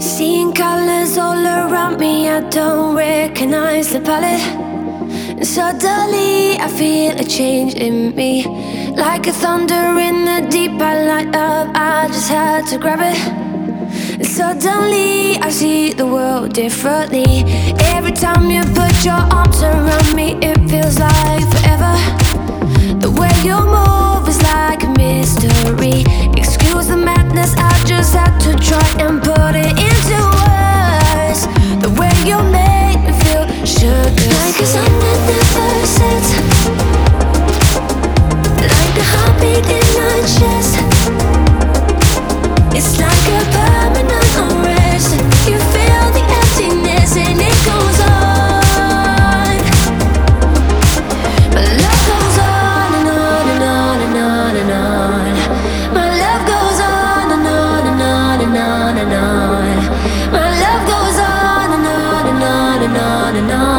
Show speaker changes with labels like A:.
A: Seeing colors all around me, I don't recognize the palette. And suddenly, I feel a change in me. Like a thunder in the deep, I light up, I just had to grab it. And suddenly, I see the world differently. Every time you put your arms around sorry. Excuse the madness, I just had to try and put it into words. The way you made me feel, sugar. Like it's under the first on and on.